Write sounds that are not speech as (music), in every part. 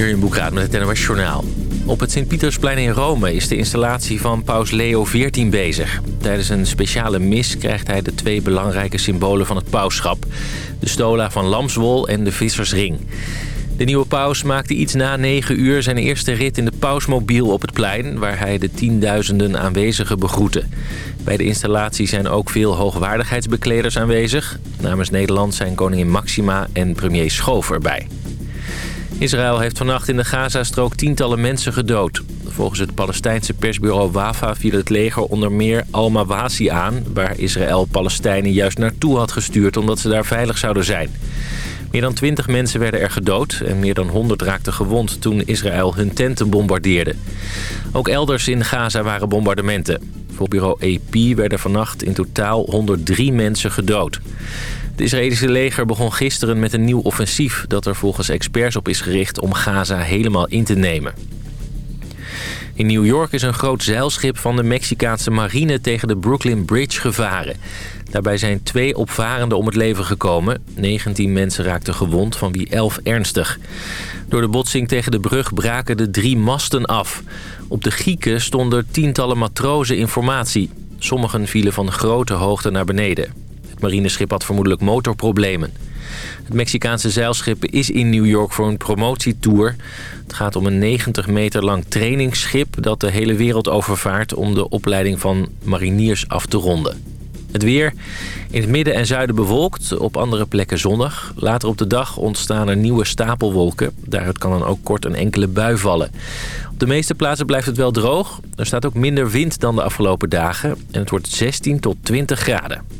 Hier in Boekraad met het NOS Journaal. Op het Sint-Pietersplein in Rome is de installatie van paus Leo XIV bezig. Tijdens een speciale mis krijgt hij de twee belangrijke symbolen van het pauschap. De stola van lamswol en de vissersring. De nieuwe paus maakte iets na negen uur zijn eerste rit in de pausmobiel op het plein... waar hij de tienduizenden aanwezigen begroette. Bij de installatie zijn ook veel hoogwaardigheidsbekleders aanwezig. Namens Nederland zijn koningin Maxima en premier Schoof erbij. Israël heeft vannacht in de Gazastrook tientallen mensen gedood. Volgens het Palestijnse persbureau WAFA viel het leger onder meer Al-Mawasi aan... waar Israël Palestijnen juist naartoe had gestuurd omdat ze daar veilig zouden zijn. Meer dan 20 mensen werden er gedood en meer dan 100 raakten gewond toen Israël hun tenten bombardeerde. Ook elders in Gaza waren bombardementen. Voor bureau AP werden vannacht in totaal 103 mensen gedood. Het Israëlische leger begon gisteren met een nieuw offensief... dat er volgens experts op is gericht om Gaza helemaal in te nemen. In New York is een groot zeilschip van de Mexicaanse marine tegen de Brooklyn Bridge gevaren. Daarbij zijn twee opvarenden om het leven gekomen. 19 mensen raakten gewond, van wie 11 ernstig. Door de botsing tegen de brug braken de drie masten af. Op de gieken stonden tientallen matrozen informatie. Sommigen vielen van grote hoogte naar beneden. Marineschip had vermoedelijk motorproblemen. Het Mexicaanse zeilschip is in New York voor een promotietour. Het gaat om een 90 meter lang trainingsschip dat de hele wereld overvaart... om de opleiding van mariniers af te ronden. Het weer. In het midden en zuiden bewolkt, op andere plekken zonnig. Later op de dag ontstaan er nieuwe stapelwolken. Daaruit kan dan ook kort een enkele bui vallen. Op de meeste plaatsen blijft het wel droog. Er staat ook minder wind dan de afgelopen dagen. En het wordt 16 tot 20 graden.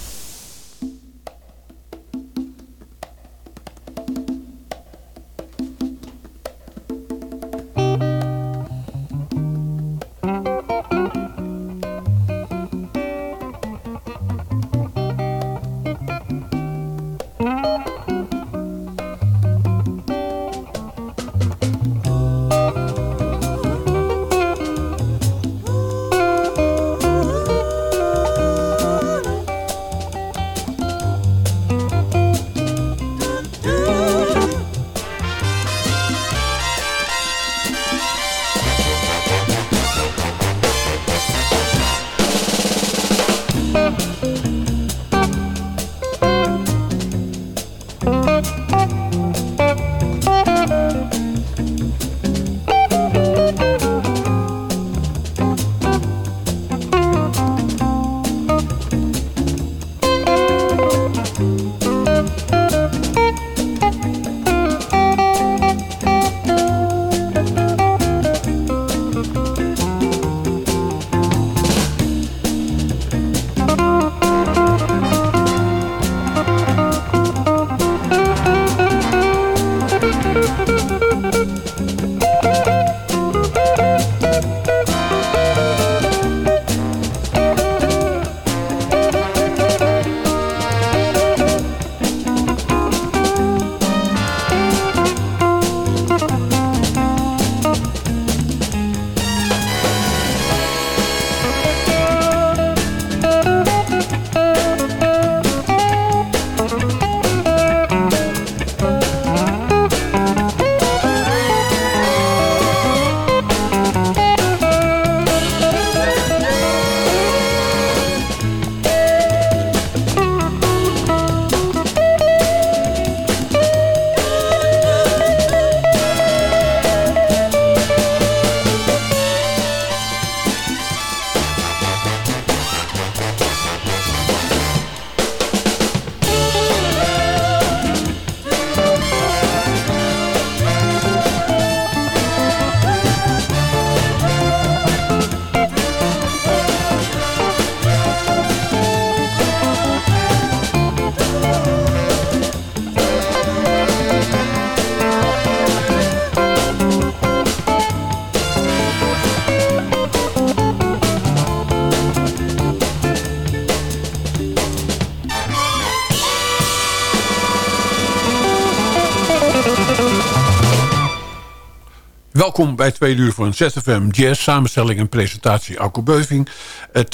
Welkom bij twee uur van ZFM Jazz. Samenstelling en presentatie Alko Beuving.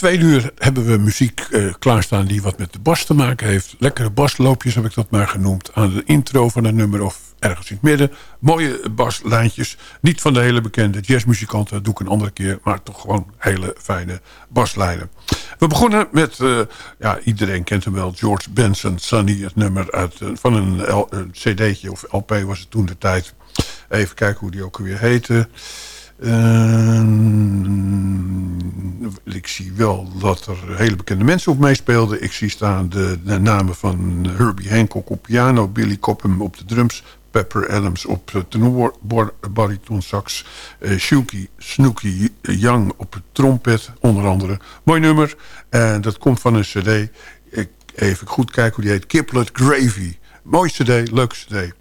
Uh, uur hebben we muziek uh, klaarstaan die wat met de bas te maken heeft. Lekkere basloopjes heb ik dat maar genoemd. Aan de intro van een nummer of ergens in het midden. Mooie baslijntjes. Niet van de hele bekende jazzmuzikanten. Dat doe ik een andere keer. Maar toch gewoon hele fijne baslijnen. We begonnen met, uh, ja, iedereen kent hem wel. George Benson, Sunny. Het nummer uit, van een, een cd'tje of LP was het toen de tijd. Even kijken hoe die ook weer heette. Uh, ik zie wel dat er hele bekende mensen op meespeelden. Ik zie staan de, namen van Herbie Hancock op piano... Billy Cobham op de drums... Pepper Adams op tenor, bariton sax... Uh, Shuki Snooky Young op trompet, onder andere. Mooi nummer. En dat komt van een cd. Ik, even goed kijken hoe die heet. Kiplet Gravy. Mooi cd, leuk cd.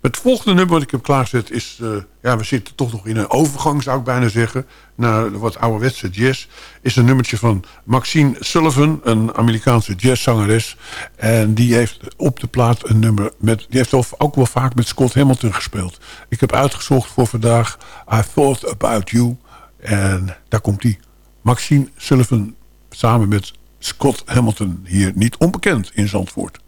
Het volgende nummer wat ik heb klaarzet is... Uh, ja, we zitten toch nog in een overgang, zou ik bijna zeggen... naar wat ouderwetse jazz. Is een nummertje van Maxine Sullivan, een Amerikaanse jazzzangeres. En die heeft op de plaat een nummer... Met, die heeft ook wel vaak met Scott Hamilton gespeeld. Ik heb uitgezocht voor vandaag... I Thought About You. En daar komt die. Maxine Sullivan samen met Scott Hamilton. Hier niet onbekend in Zandvoort.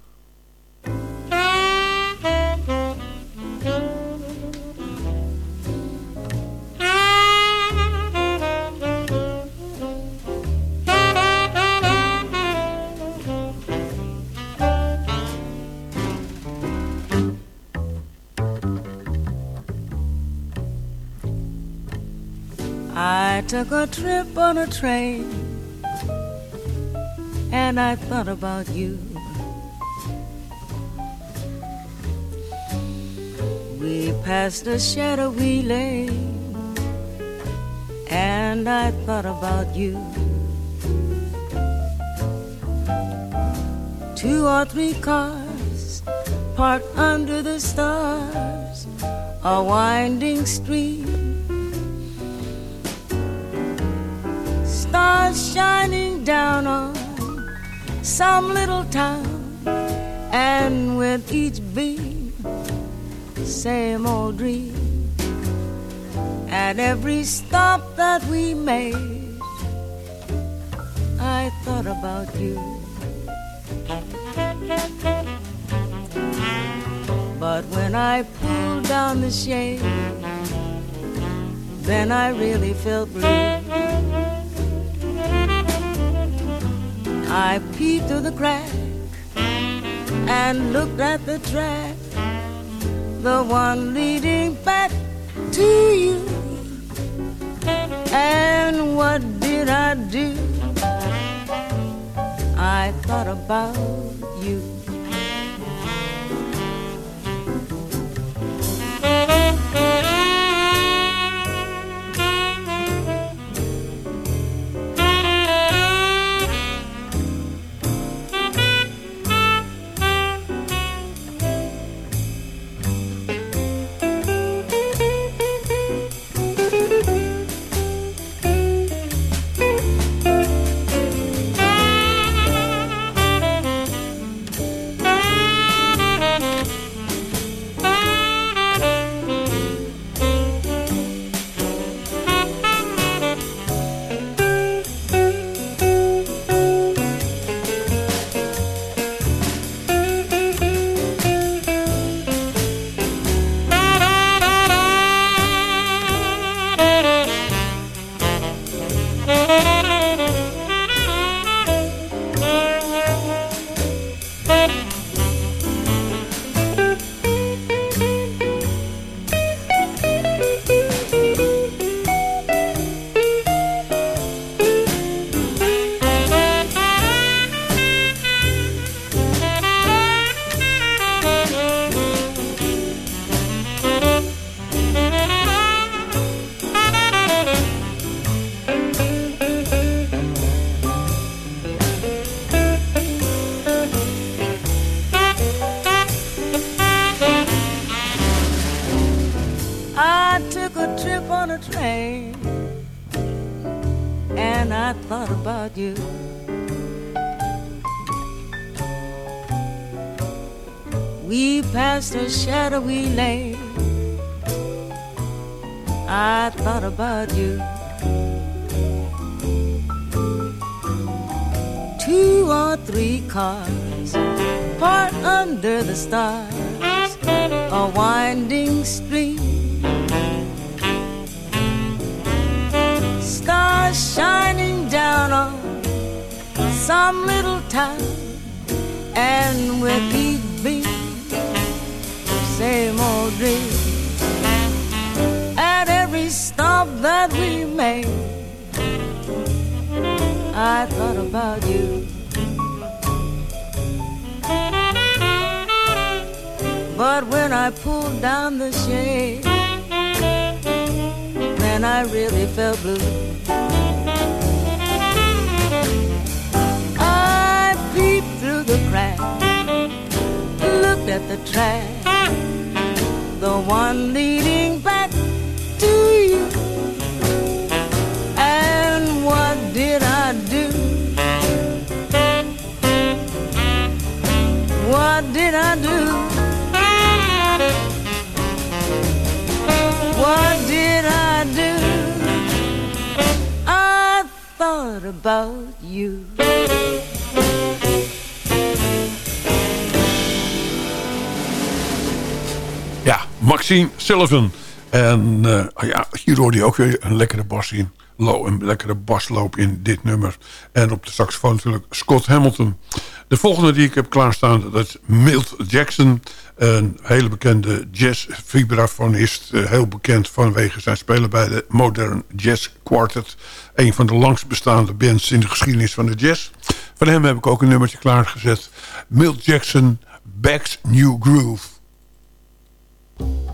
I took a trip on a train and I thought about you. We passed a shadowy lane and I thought about you. Two or three cars parked under the stars, a winding stream stars shining down on some little town, and with each beam, same old dream. At every stop that we made, I thought about you. But when I pulled down the shade, then I really felt blue. I peeped through the crack and looked at the track, the one leading back to you. And what did I do? I thought about you. The track, the one leading back to you. And what did I do? What did I do? What did I do? I thought about you. Maxine Sullivan. En uh, ja, hier hoorde je ook weer een lekkere bas in. Low, een lekkere basloop in dit nummer. En op de saxofoon natuurlijk Scott Hamilton. De volgende die ik heb klaarstaan, dat is Milt Jackson. Een hele bekende jazz-vibrafonist. Uh, heel bekend vanwege zijn spelen bij de Modern Jazz Quartet. Een van de langst bestaande bands in de geschiedenis van de jazz. Van hem heb ik ook een nummertje klaargezet. Milt Jackson, Back's New Groove. Thank you.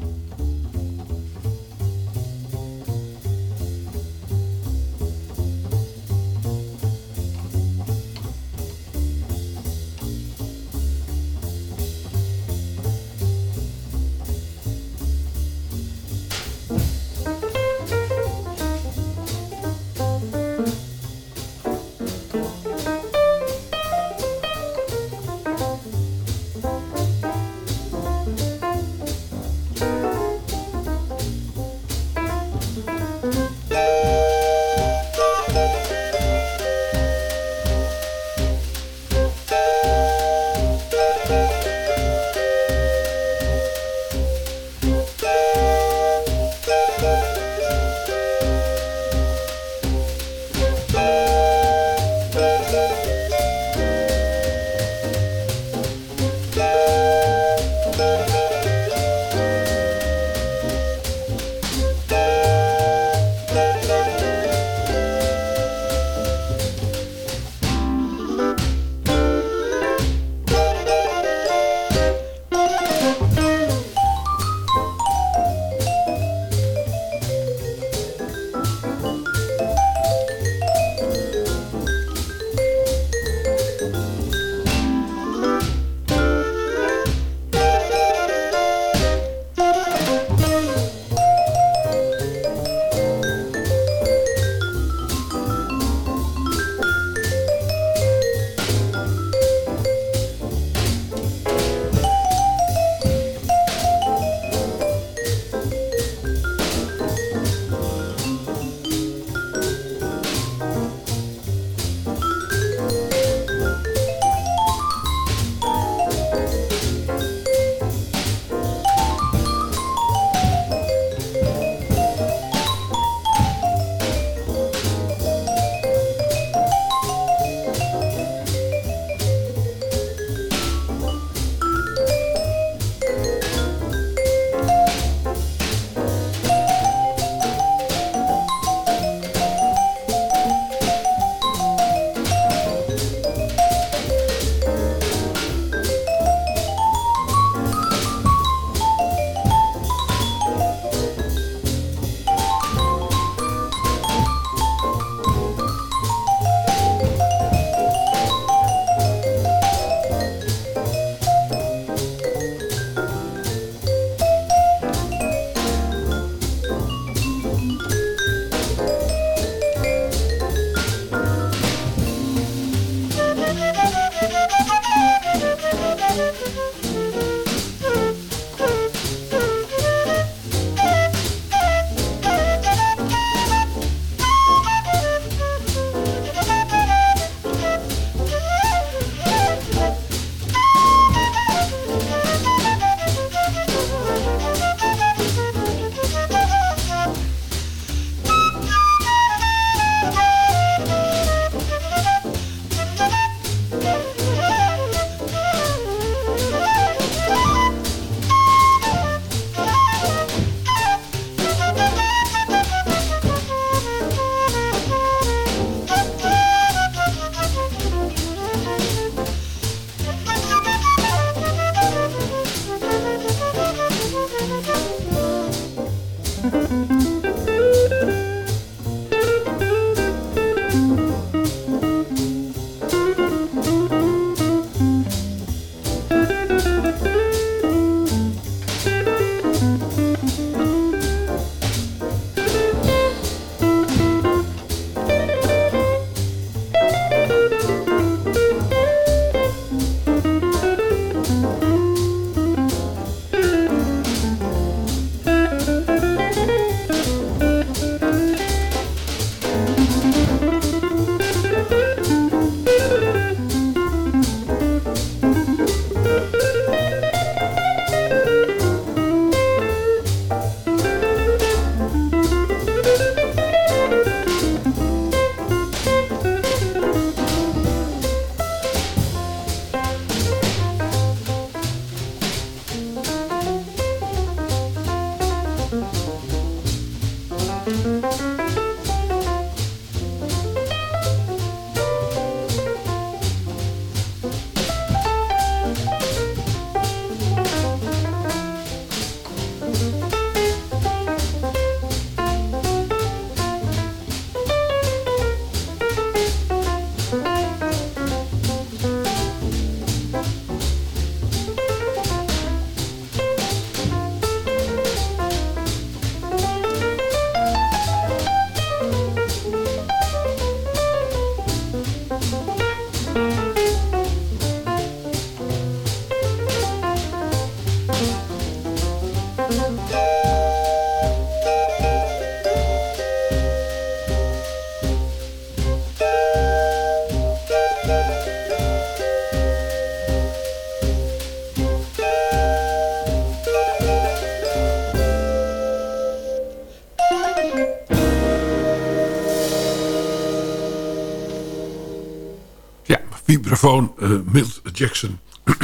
Vibrafoon, Milt Jackson. (clears throat)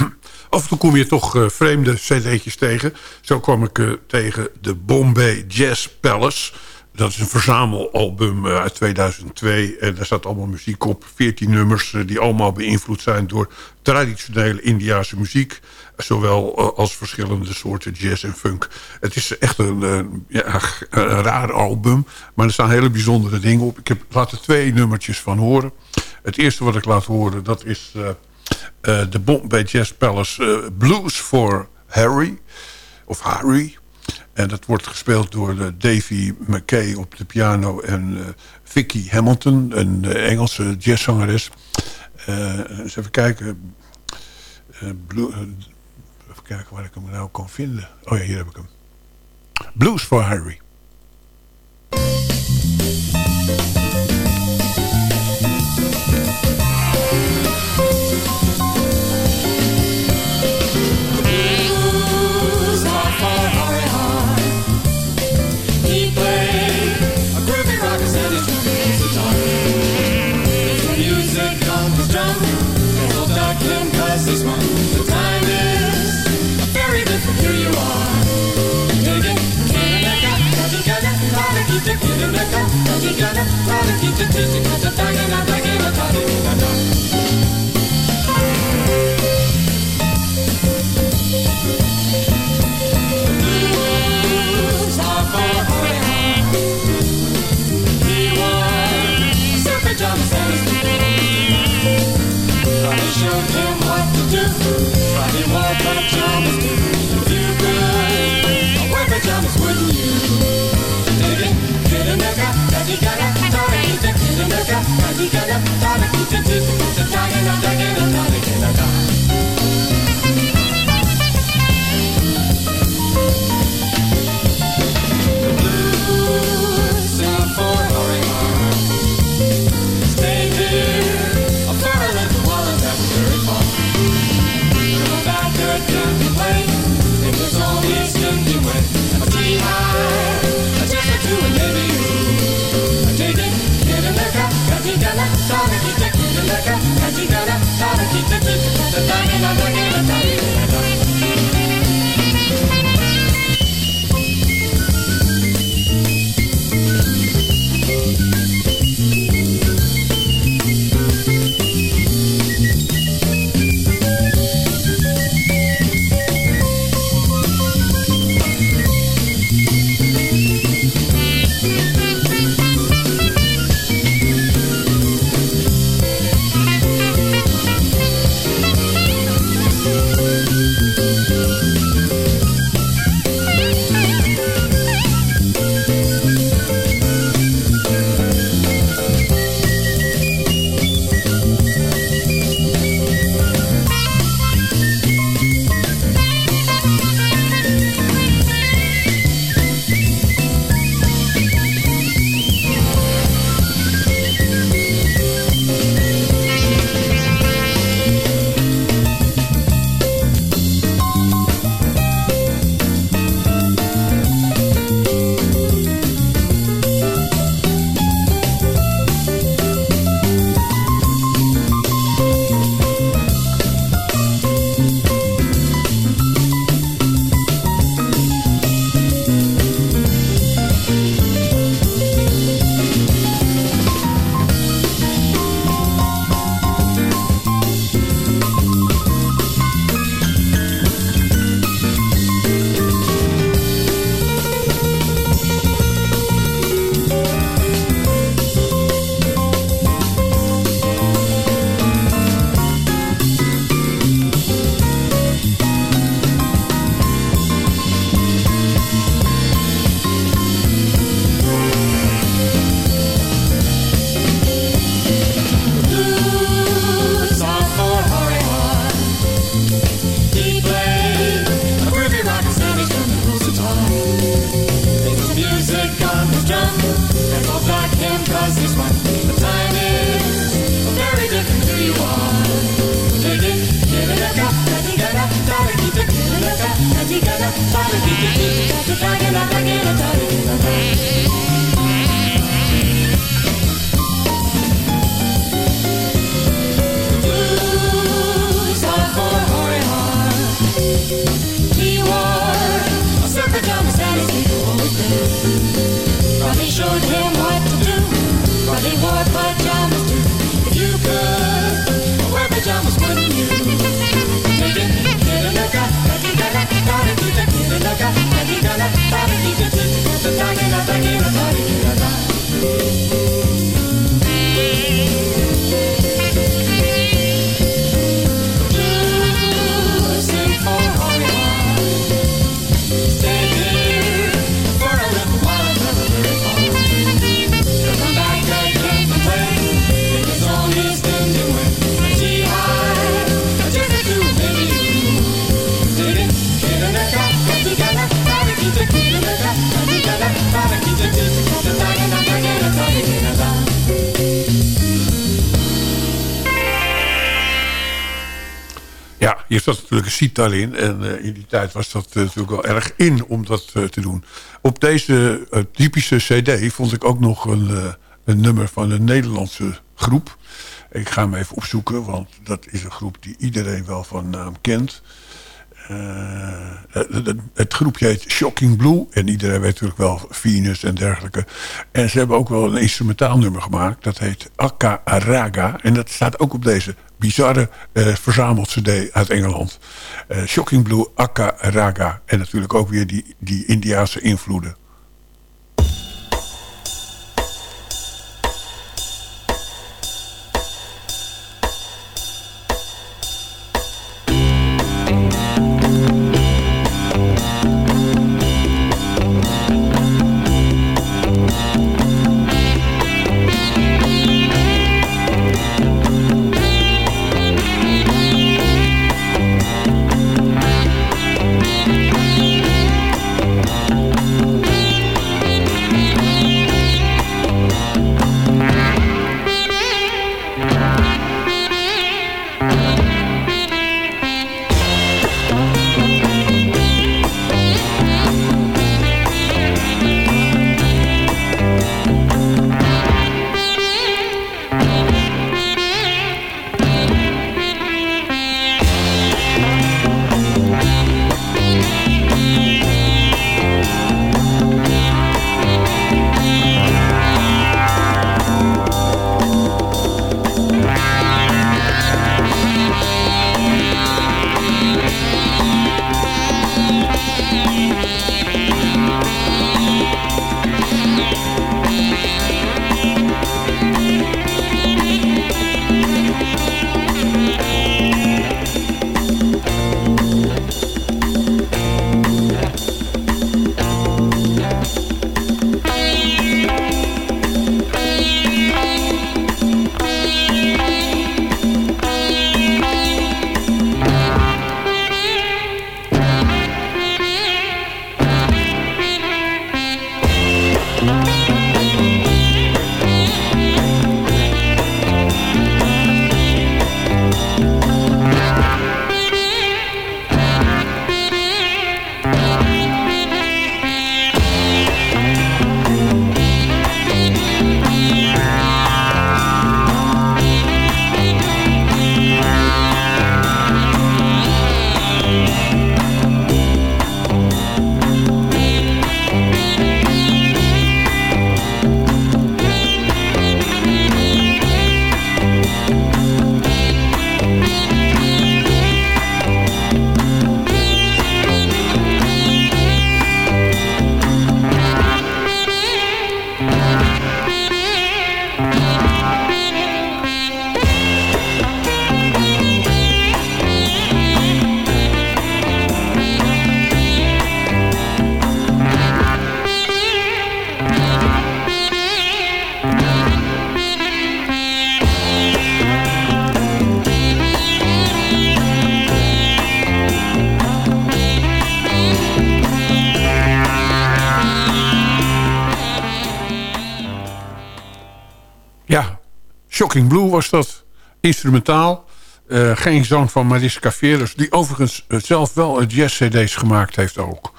Af en toe kom je toch vreemde cd'tjes tegen. Zo kwam ik tegen de Bombay Jazz Palace... Dat is een verzamelalbum uit 2002. En daar staat allemaal muziek op. 14 nummers die allemaal beïnvloed zijn door traditionele Indiase muziek. Zowel eh, als verschillende soorten jazz en funk. Het is echt een, ja, een raar album. Maar er staan hele bijzondere dingen op. Ik heb laten twee nummertjes van horen. Het eerste wat ik laat horen, dat is uh, uh, de Bombay Jazz Palace Blues for Harry. Of Harry. En dat wordt gespeeld door Davy McKay op de piano... en Vicky Hamilton, een Engelse jazzzangeres. eens even kijken. Blue, kijken waar ik hem nou kon vinden. Oh ja, hier heb ik hem. Blues for Harry. da da da da da Daddy, get up, daddy, Yeah. Hier zat natuurlijk een sitar in. En uh, in die tijd was dat uh, natuurlijk wel erg in om dat uh, te doen. Op deze typische cd vond ik ook nog een, een nummer van een Nederlandse groep. Ik ga hem even opzoeken, want dat is een groep die iedereen wel van naam kent. Het, het groepje heet Shocking Blue. En iedereen weet natuurlijk wel Venus en dergelijke. En ze hebben ook wel een instrumentaal nummer gemaakt. Dat heet Akka Araga. En dat staat ook op deze bizarre uh, cd uit Engeland. Uh, Shocking Blue, Akka, Raga. En natuurlijk ook weer die, die Indiaanse invloeden. Shocking Blue was dat. Instrumentaal. Uh, geen zang van Mariska Veres. Die overigens uh, zelf wel jazz-cd's gemaakt heeft ook.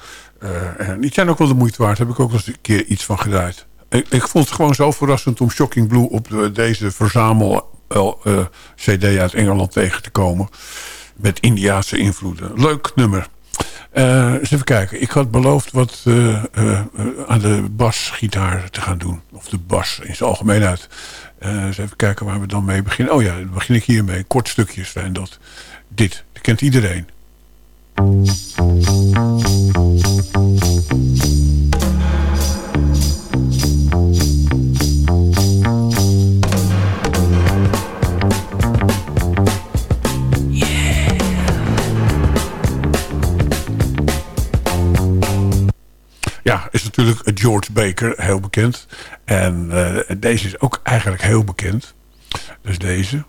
Uh, en die zijn ook wel de moeite waard. Daar heb ik ook eens een keer iets van gedraaid. Ik, ik vond het gewoon zo verrassend om Shocking Blue op de, deze verzamel cd uit Engeland tegen te komen. Met Indiaanse invloeden. Leuk nummer. Eh, even kijken. Ik had beloofd wat eh, eh, aan de basgitaar te gaan doen. Of de bas in zijn algemeenheid. Uh, eens even kijken waar we dan mee beginnen. Oh ja, dan begin ik hiermee. Kort stukjes zijn dat. Dit, dat kent iedereen. Ja, is natuurlijk George Baker, heel bekend. En uh, deze is ook eigenlijk heel bekend. Dus deze.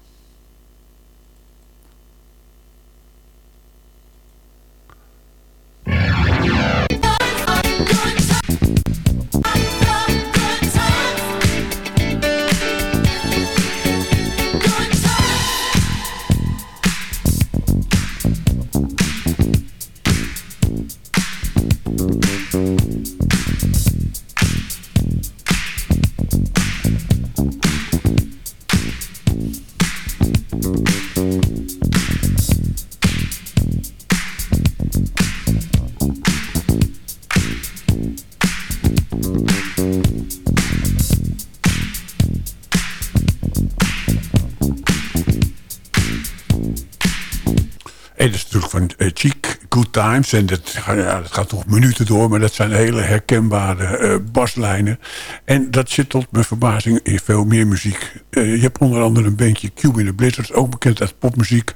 En dat is natuurlijk van uh, Cheek, Good Times. En dat, gaat nog minuten door, maar dat zijn hele herkenbare uh, baslijnen. En dat zit tot mijn verbazing in veel meer muziek. Uh, je hebt onder andere een bandje Cube in the Blizzards, ook bekend uit popmuziek.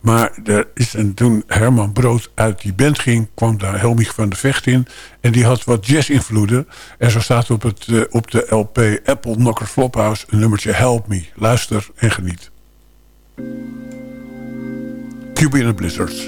Maar er is een, toen Herman Brood uit die band ging, kwam daar Helmich van de Vecht in. En die had wat jazz-invloeden. En zo staat op, het, op de LP Apple Knocker Flophouse een nummertje Help Me. Luister en geniet. Cube in the Blizzards.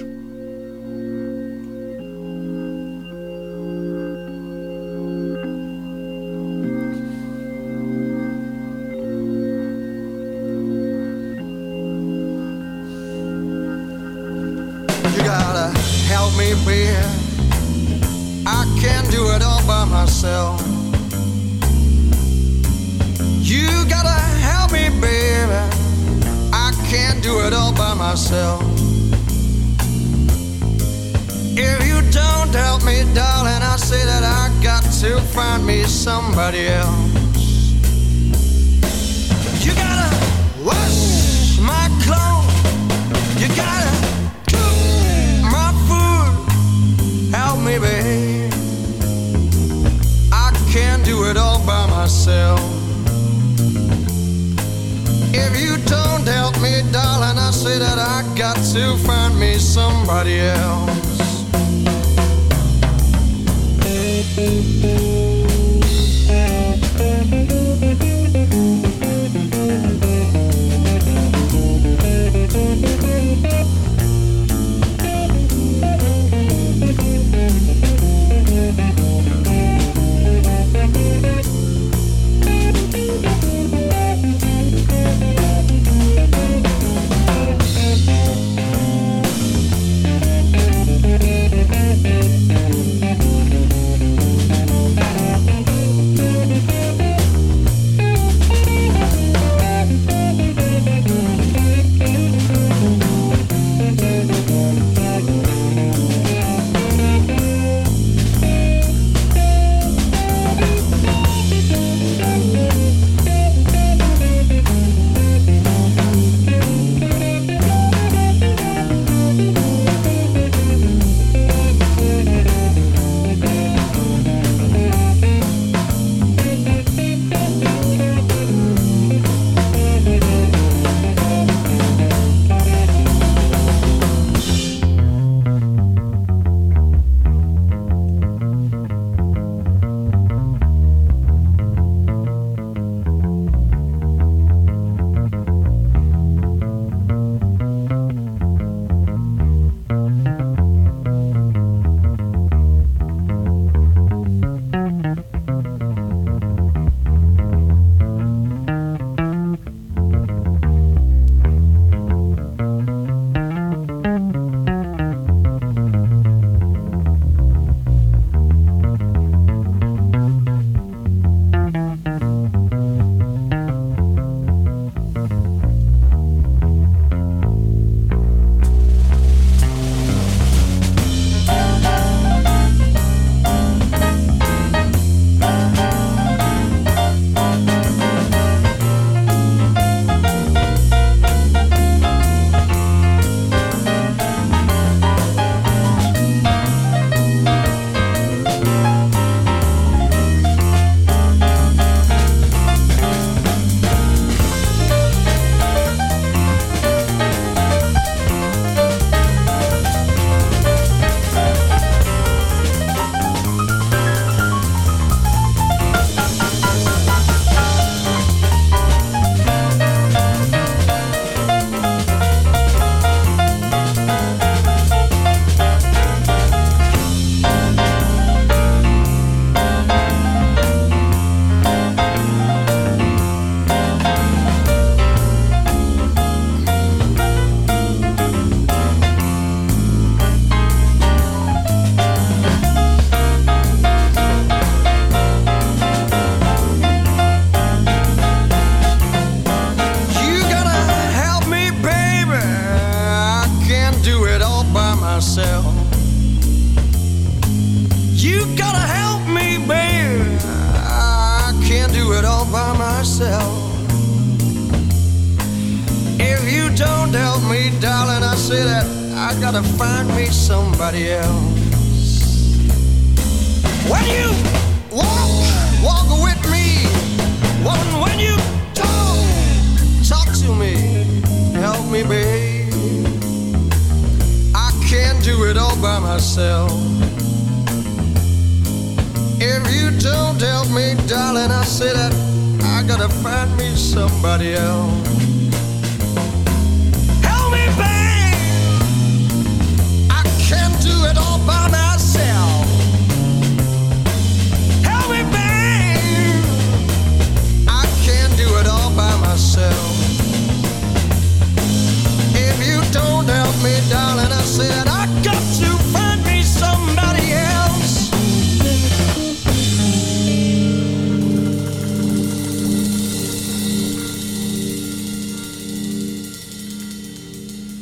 You gotta help me, baby. Can't do it all by myself. If you don't help me, darling, I say that I got to find me somebody else. You gotta wash my clothes. You gotta cook my food. Help me, babe. I can't do it all by myself. If you don't help me, darling, I say that I got to find me somebody else.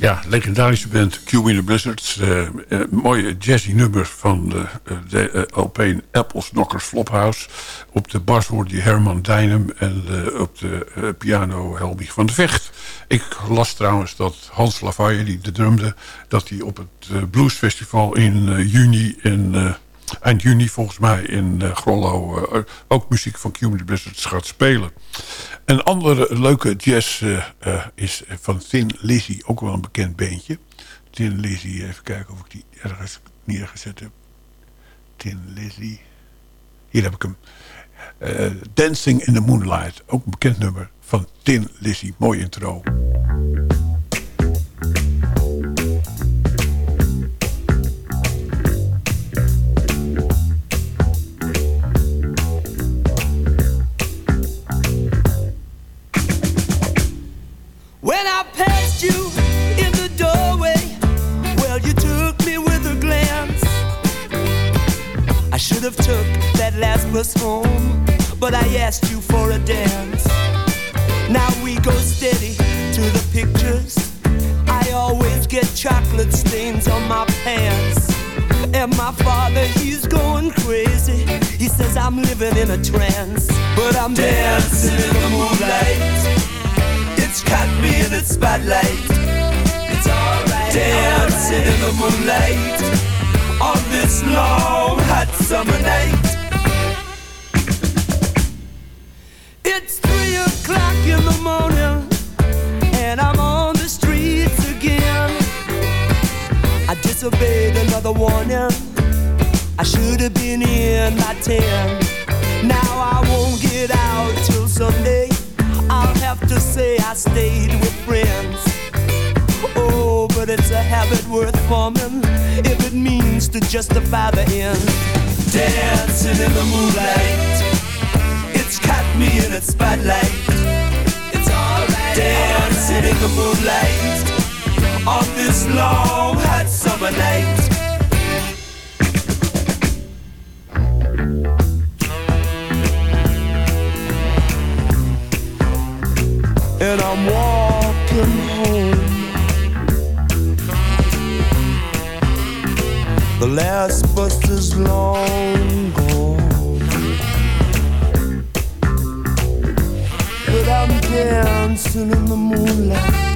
Ja, legendarische band Q in the Blizzards. Eh, eh, mooie jazzy nummers van de, eh, de Apples Knockers Flophouse. Op de bas hoorde je Herman Dijnem en op de piano Helbig van de Vecht. Ik las trouwens dat Hans Lavalle, die de drumde... dat hij op het Bluesfestival in juni in... eind juni volgens mij in eh, Grollo eh, ook muziek van in the Blizzards gaat spelen. Een andere leuke jazz eh, is van Thin Lizzy, ook wel een bekend beentje. Thin Lizzy, even kijken of ik die ergens neergezet heb. Thin Lizzy. Hier heb ik hem. Dancing in the Moonlight, ook een bekend nummer van Tin Lizzy. Mooi intro. When I passed you in the doorway, well, you took me with a glance. I should have took that last bus home, but I asked you for a dance. Now we go steady to the pictures. I always get chocolate stains on my pants. And my father, he's going crazy. He says I'm living in a trance, but I'm dancing in the moonlight. It's me in its spotlight. It's alright. Dancing in the moonlight on this long hot summer night. It's three o'clock in the morning, and I'm on the streets again. I disobeyed another warning. I should have been in by ten. Now I won't get out till Sunday. Have to say I stayed with friends. Oh, but it's a habit worth forming if it means to justify the end. Dancing in the moonlight, it's caught me in its spotlight. It's alright. Dancing in the moonlight on this long hot summer night. And I'm walking home. The last bus is long gone, but I'm dancing in the moonlight.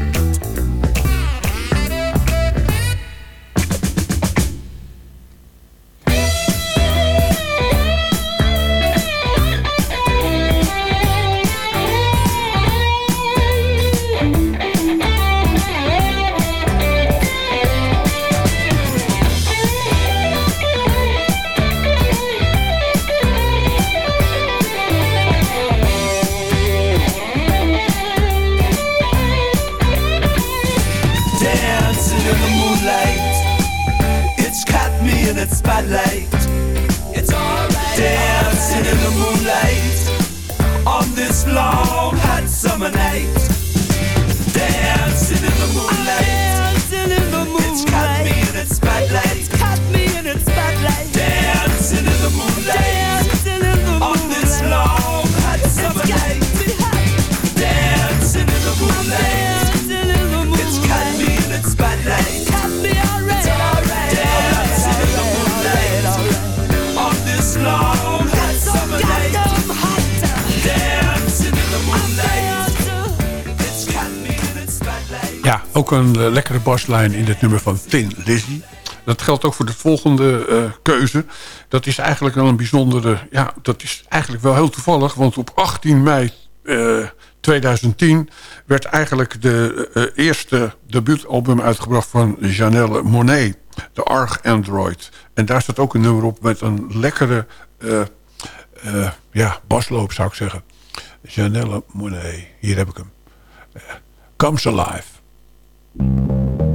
Ook een eh, lekkere baslijn in dit nummer van Thin Lizzy. Dat geldt ook voor de volgende eh, keuze. Dat is eigenlijk wel een bijzondere... Ja, dat is eigenlijk wel heel toevallig. Want op 18 mei eh, 2010 werd eigenlijk de eh, eerste debuutalbum uitgebracht van Janelle Monet. De Arg Android. En daar staat ook een nummer op met een lekkere eh, eh, ja, basloop zou ik zeggen. Janelle Monet. Hier heb ik hem. Eh, Comes Alive. Thank you.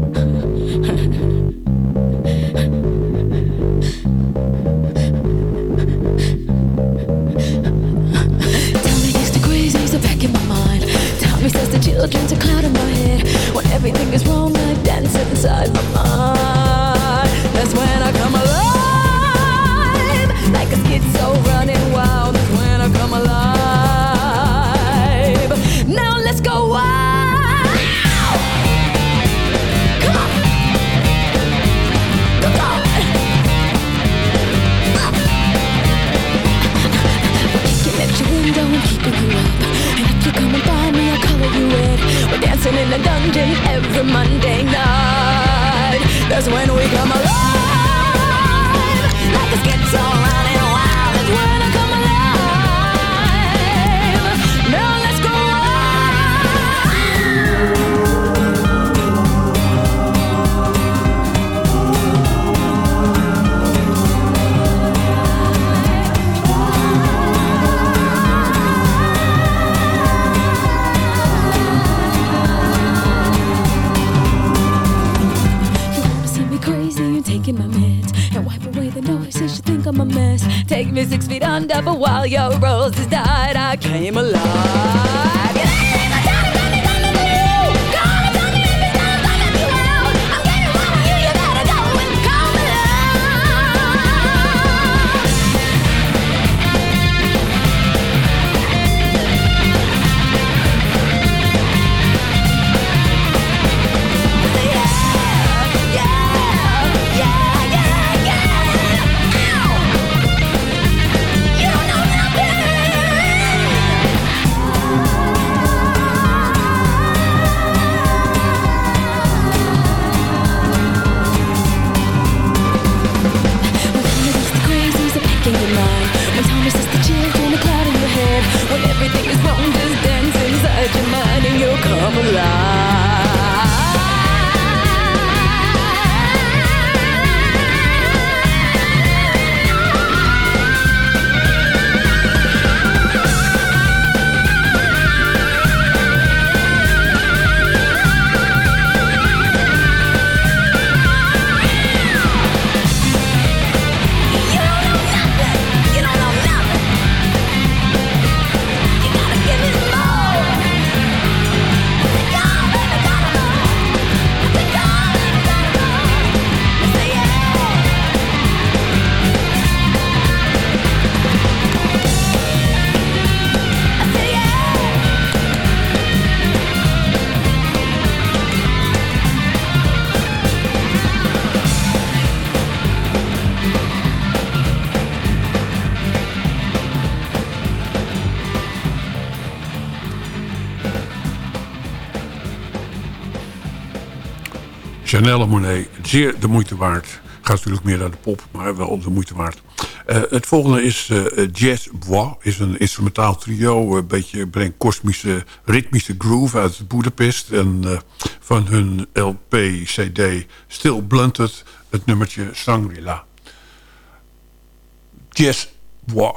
Dancing in the dungeon every Monday night. That's when we come alive. Like a schizo six feet under But while your roses died I came alive Janelle Monet, zeer de moeite waard. Gaat natuurlijk meer naar de pop, maar wel de moeite waard. Eh, het volgende is eh, Jazz Bois. Is een instrumentaal trio. Een beetje brengt kosmische, ritmische groove uit Budapest. En eh, van hun LP-CD Still Blunted het nummertje Shangri-La. Jazz Bois.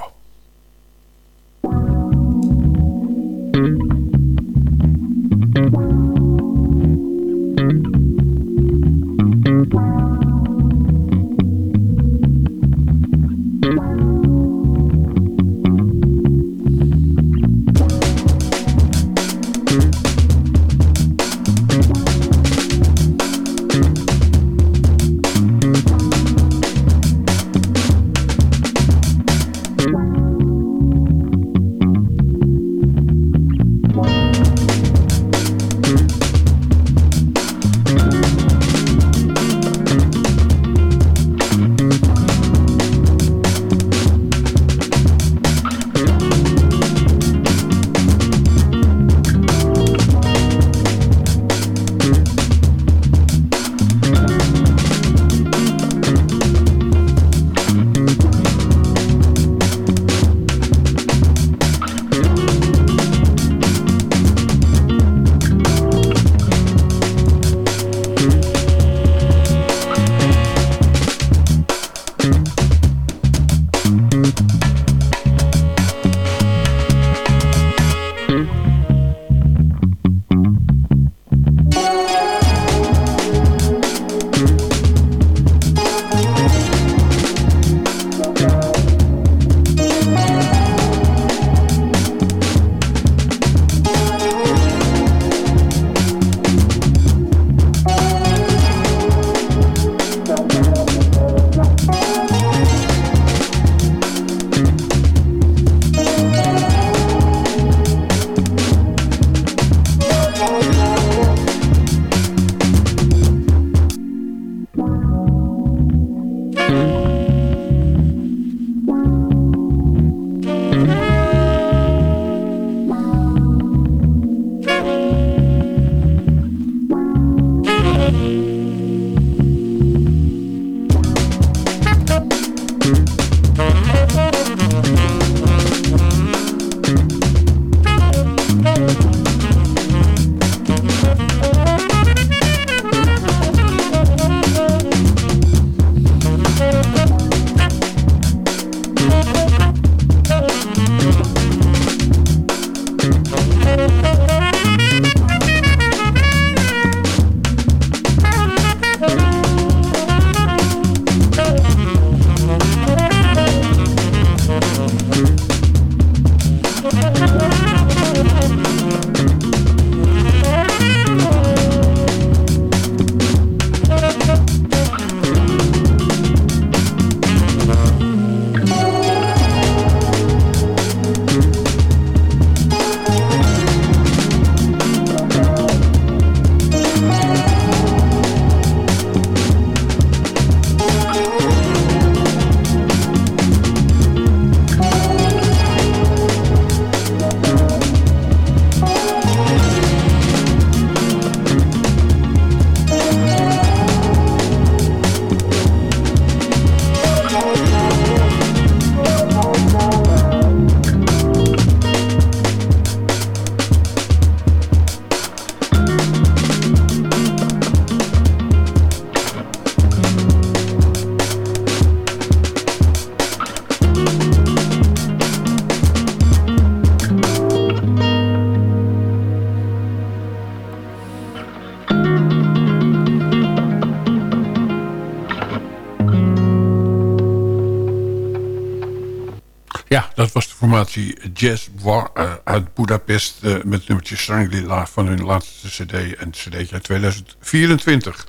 Jazz War eh, uit Budapest... eh, met nummertje Strangely van hun laatste cd en cd uit 2024.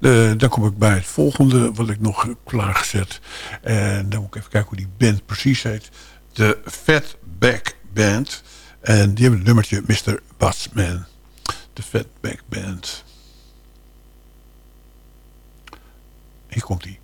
Eh, dan kom ik bij het volgende wat ik nog klaargezet. En dan moet ik even kijken hoe die band precies heet. De Fatback Band. En die hebben het nummertje Mr. Batsman. De Fatback Band. Hier komt hij.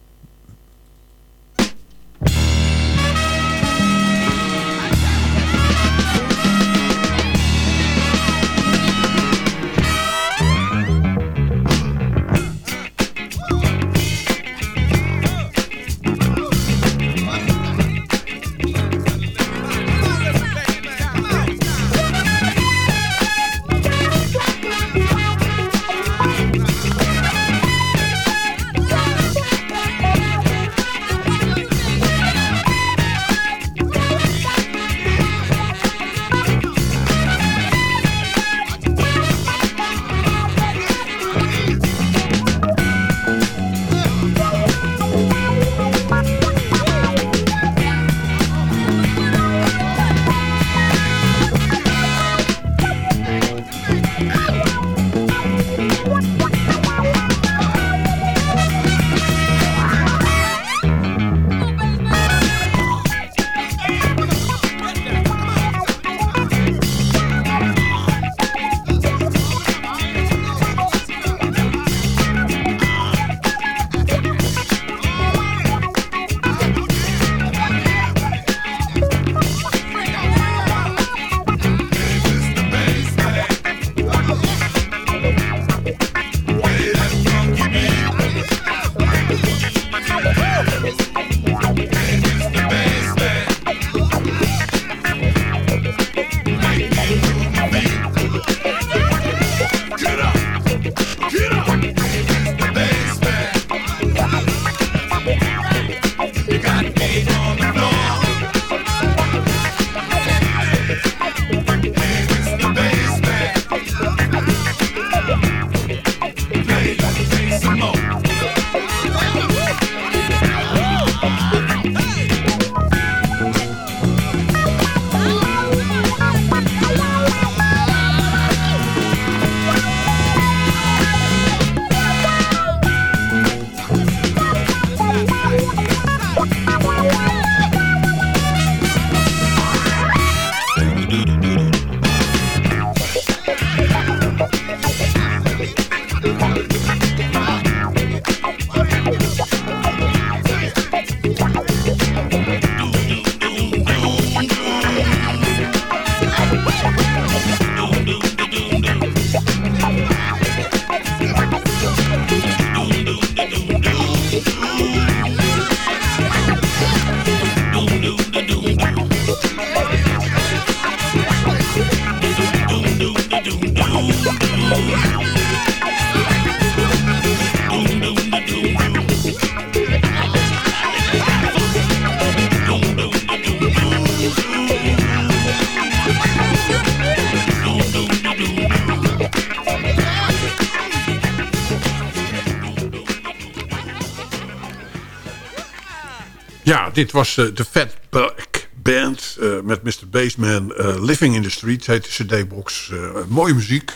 Dit was eh, de Fatback Band eh, met Mr. Bassman. eh, Living in the Streets heet de cd-box. Mooie muziek.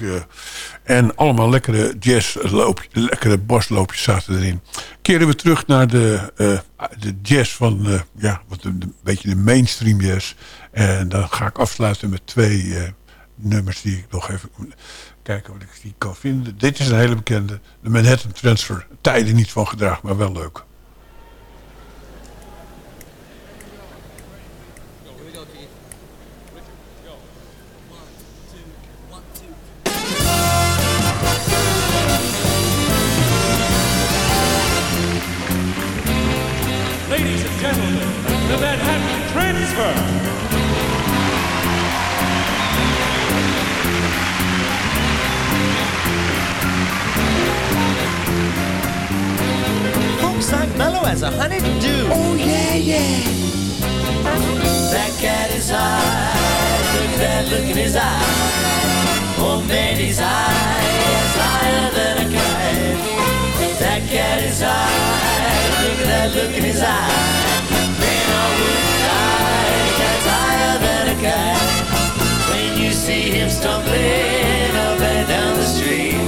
en allemaal lekkere jazz, lekkere basloopjes zaten erin. Keren we terug naar de, de jazz van, ja, wat een, beetje de mainstream jazz. En dan ga ik afsluiten met twee nummers die ik nog even... Kijken wat ik die kan vinden. Dit is een hele bekende. De Manhattan Transfer. Tijden niet van gedrag, maar wel leuk. as a honeydew. Oh, yeah, yeah. That cat is high. Look at that look in his eye. Oh, man, his eye is higher than a kite. That cat is high. Look at that look in his eye. Man, I would die. Cat's higher than a kite. When you see him stumbling up and down the street,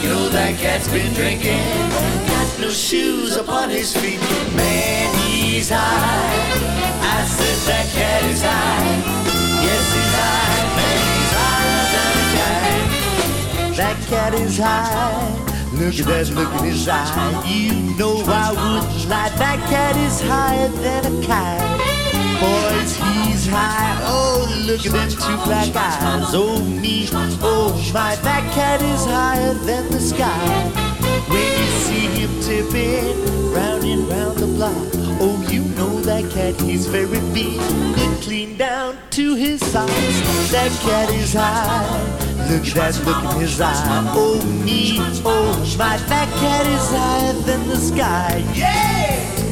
you know that cat's been drinking. No shoes upon his feet. Man, he's high. I said that cat is high. Yes, he's high. Man, he's higher than a kite. That cat is high. Look at that look in his eye. You know I wouldn't lie. That cat is higher than a kite. Boys, he's high. Oh, look at them two black eyes. Oh, me. Oh, my. That cat is higher than the sky. When you see him tipping round and round the block. Oh, you know that cat, he's very big. Clean down to his socks. That cat is high. Look at that look in his eye. Oh, me. Oh, my. That cat is higher than the sky. Yeah!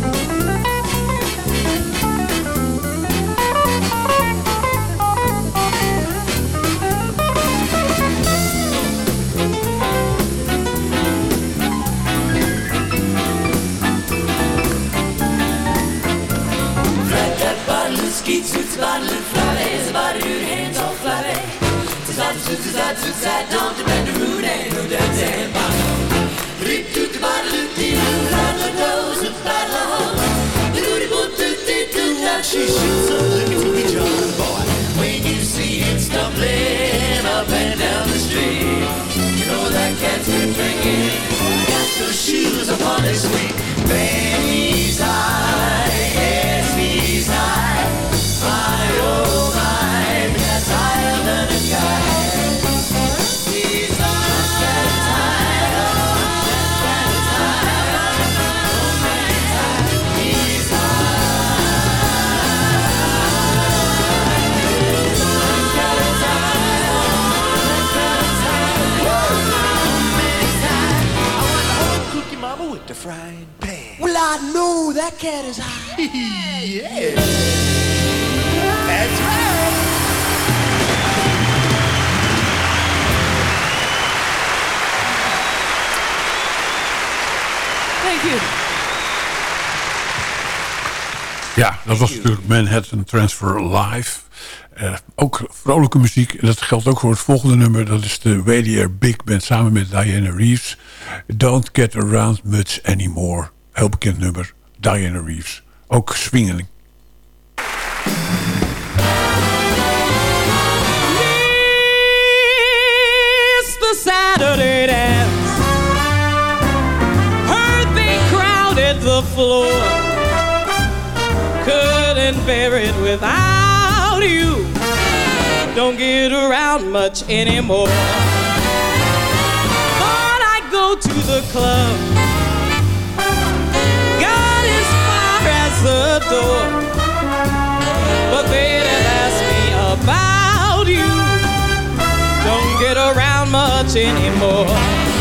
Skeet, suits, bottle, and fly, is about your hands off fly away. Tizat, tizat, tizat, don't depend on rude and no dance and bottle. Rip, toot, the bottle, toot, dee, doo, round the nose, and battle hole. The doody, boot, toot, dee, toot, now she shoots a look into me, John, boy. When you see him stumbling up and down the street, you know that cat's been drinking. Got those shoes upon his feet. Man, he's high, is high. (laughs) yeah. That's right. Thank you. Ja, dat was natuurlijk Manhattan Transfer Live. Eh, ook vrolijke muziek. En dat geldt ook voor het volgende nummer. Dat is de Air Big Band samen met Diana Reeves. Don't Get Around Much Anymore. Heel bekend nummer. Diana Reeves. Ook swingeling. The Saturday dance. Heard they crowded the floor. Couldn't bear it without you. Don't get around much anymore. Thought I'd go to the club. The door. But they didn't ask me about you don't get around much anymore.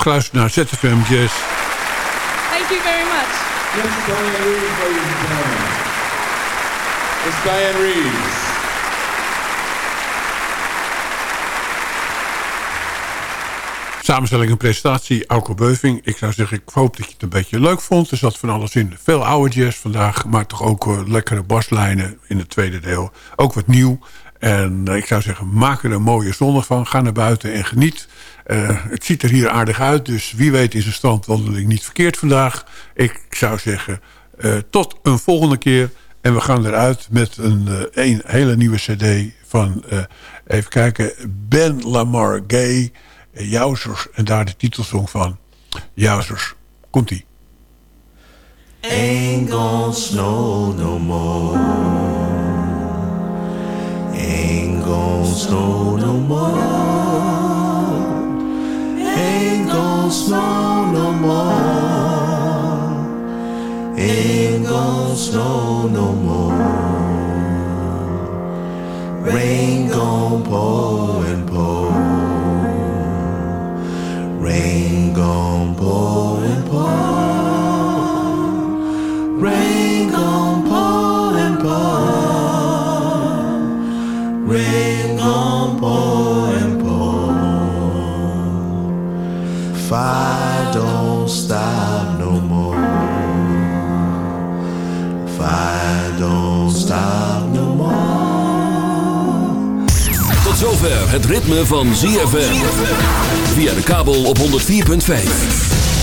Hebt geluisterd naar ZFM Jazz. Thank you very much. Yes, Diane Reeves, ladies and gentlemen. It's Diane Reeves. Samenstelling en presentatie, Auko Beuving. Ik zou zeggen, ik hoop dat je het een beetje leuk vond. Er zat van alles in. Veel oude jazz vandaag, maar toch ook eh, lekkere baslijnen in het tweede deel. Ook wat nieuw. En eh, ik zou zeggen, maak er een mooie zondag van. Ga naar buiten en geniet. Eh, het ziet er hier aardig uit, dus wie weet is een strandwandeling niet verkeerd vandaag. Ik zou zeggen, eh, tot een volgende keer. En we gaan eruit met een, een hele nieuwe cd van, even kijken, Ben Lamar Gay, Jouzers. En daar de titelsong van, Jouzers. Komt-ie. Ain't snow no more. Ain't gonna snow no more. Ain't gonna snow no more. Ain't gonna snow no more. Rain gonna pour and pour. Rain gonna pour and pour. Rain gon' pour and pour. Fire don't stop no more. Fire don't stop no more. Tot zover het ritme van ZFM. Via de kabel op 104.5.